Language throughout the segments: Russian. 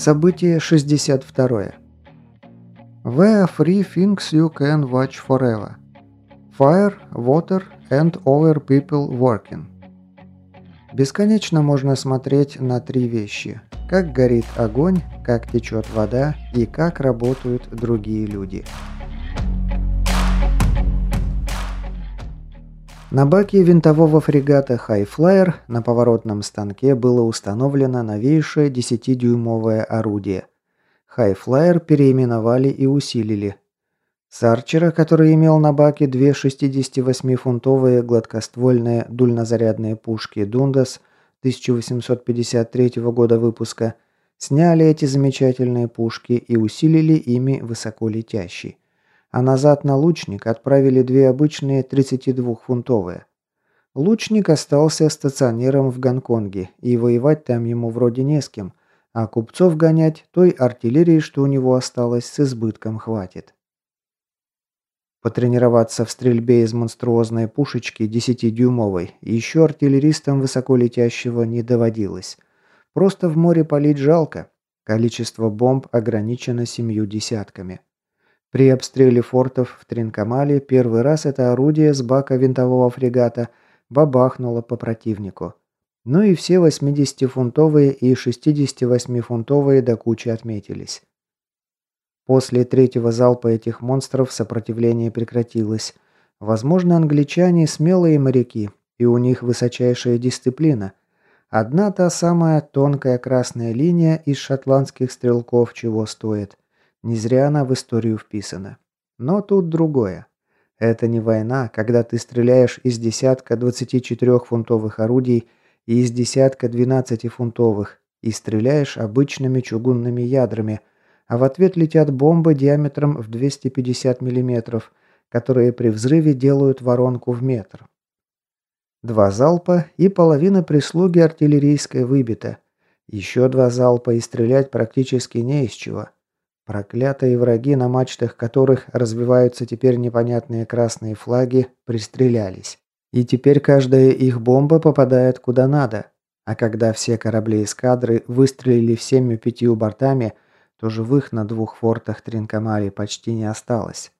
Событие 62. Where three things you can watch forever. Fire, water and other people working. Бесконечно можно смотреть на три вещи. Как горит огонь, как течет вода и как работают другие люди. На баке винтового фрегата «Хайфлайер» на поворотном станке было установлено новейшее 10-дюймовое орудие. «Хайфлайер» переименовали и усилили. С «Арчера», который имел на баке две 68-фунтовые гладкоствольные дульнозарядные пушки «Дундас» 1853 года выпуска, сняли эти замечательные пушки и усилили ими высоколетящий а назад на лучник отправили две обычные 32-фунтовые. Лучник остался стационером в Гонконге, и воевать там ему вроде не с кем, а купцов гонять той артиллерии, что у него осталось, с избытком хватит. Потренироваться в стрельбе из монструозной пушечки 10-дюймовой еще артиллеристам высоколетящего не доводилось. Просто в море палить жалко. Количество бомб ограничено семью десятками. При обстреле фортов в Тринкамале первый раз это орудие с бака винтового фрегата бабахнуло по противнику. Ну и все 80-фунтовые и 68-фунтовые до кучи отметились. После третьего залпа этих монстров сопротивление прекратилось. Возможно, англичане смелые моряки, и у них высочайшая дисциплина. Одна та самая тонкая красная линия из шотландских стрелков чего стоит. Не зря она в историю вписана. Но тут другое. Это не война, когда ты стреляешь из десятка 24-фунтовых орудий и из десятка 12-фунтовых, и стреляешь обычными чугунными ядрами, а в ответ летят бомбы диаметром в 250 мм, которые при взрыве делают воронку в метр. Два залпа, и половина прислуги артиллерийской выбита. Еще два залпа, и стрелять практически не из чего. Проклятые враги, на мачтах которых развиваются теперь непонятные красные флаги, пристрелялись. И теперь каждая их бомба попадает куда надо. А когда все корабли эскадры выстрелили всеми пятью бортами, то живых на двух фортах Тринкамари почти не осталось.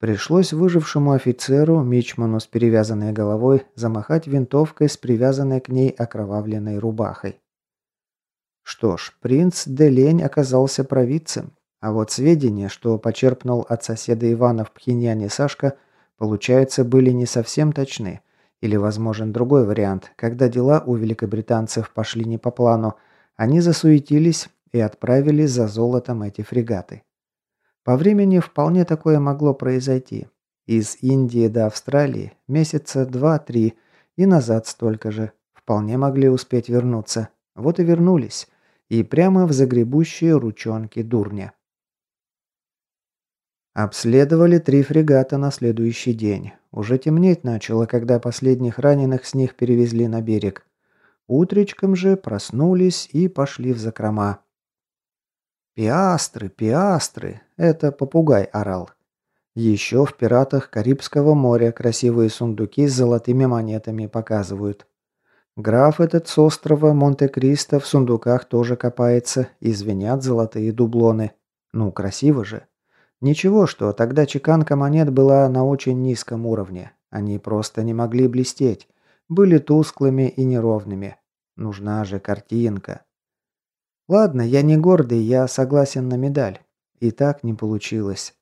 Пришлось выжившему офицеру, мичману с перевязанной головой, замахать винтовкой с привязанной к ней окровавленной рубахой. Что ж, принц Делень оказался провидцем. А вот сведения, что почерпнул от соседа Ивана в Пхеньяне Сашка, получается, были не совсем точны. Или возможен другой вариант, когда дела у великобританцев пошли не по плану, они засуетились и отправили за золотом эти фрегаты. По времени вполне такое могло произойти. Из Индии до Австралии месяца два-три и назад столько же. Вполне могли успеть вернуться. Вот и вернулись. И прямо в загребущие ручонки дурня. Обследовали три фрегата на следующий день. Уже темнеть начало, когда последних раненых с них перевезли на берег. Утречком же проснулись и пошли в закрома. «Пиастры, пиастры!» – это попугай орал. Еще в «Пиратах Карибского моря» красивые сундуки с золотыми монетами показывают. Граф этот с острова Монте-Кристо в сундуках тоже копается и звенят золотые дублоны. Ну, красиво же. Ничего, что тогда чеканка монет была на очень низком уровне. Они просто не могли блестеть. Были тусклыми и неровными. Нужна же картинка. Ладно, я не гордый, я согласен на медаль. И так не получилось.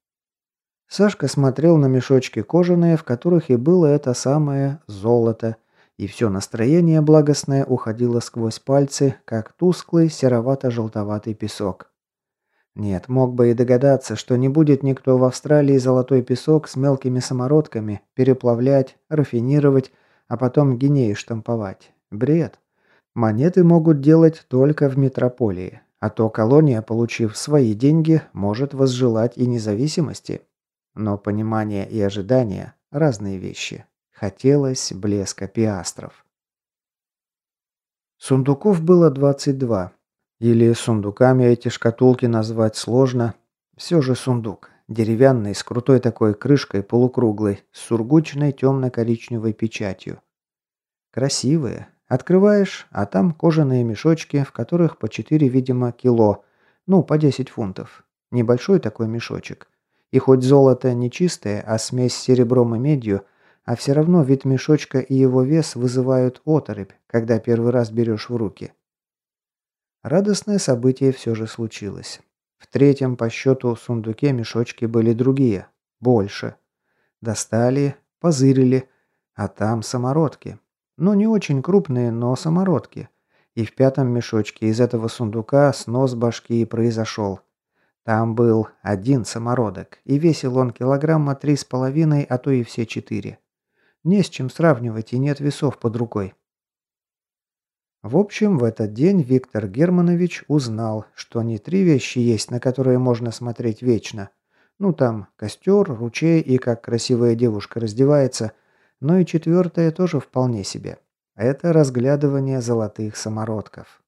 Сашка смотрел на мешочки кожаные, в которых и было это самое золото, и все настроение благостное уходило сквозь пальцы, как тусклый серовато-желтоватый песок. Нет, мог бы и догадаться, что не будет никто в Австралии золотой песок с мелкими самородками переплавлять, рафинировать, а потом гинеи штамповать. Бред. Монеты могут делать только в метрополии, а то колония, получив свои деньги, может возжелать и независимости. Но понимание и ожидание – разные вещи. Хотелось блеска пиастров. Сундуков было 22, или сундуками эти шкатулки назвать сложно. Все же сундук. Деревянный, с крутой такой крышкой полукруглой, с сургучной темно-коричневой печатью. Красивые. Открываешь, а там кожаные мешочки, в которых по 4, видимо, кило. Ну, по 10 фунтов. Небольшой такой мешочек. И хоть золото не чистое, а смесь с серебром и медью, а все равно вид мешочка и его вес вызывают оторопь, когда первый раз берешь в руки. Радостное событие все же случилось. В третьем по счету сундуке мешочки были другие, больше. Достали, позырили, а там самородки. Ну, не очень крупные, но самородки. И в пятом мешочке из этого сундука снос башки и произошел. Там был один самородок, и весил он килограмма три с половиной, а то и все четыре. Не с чем сравнивать и нет весов под рукой. В общем, в этот день Виктор Германович узнал, что не три вещи есть, на которые можно смотреть вечно. Ну там, костер, ручей и как красивая девушка раздевается, но и четвертое тоже вполне себе. Это разглядывание золотых самородков.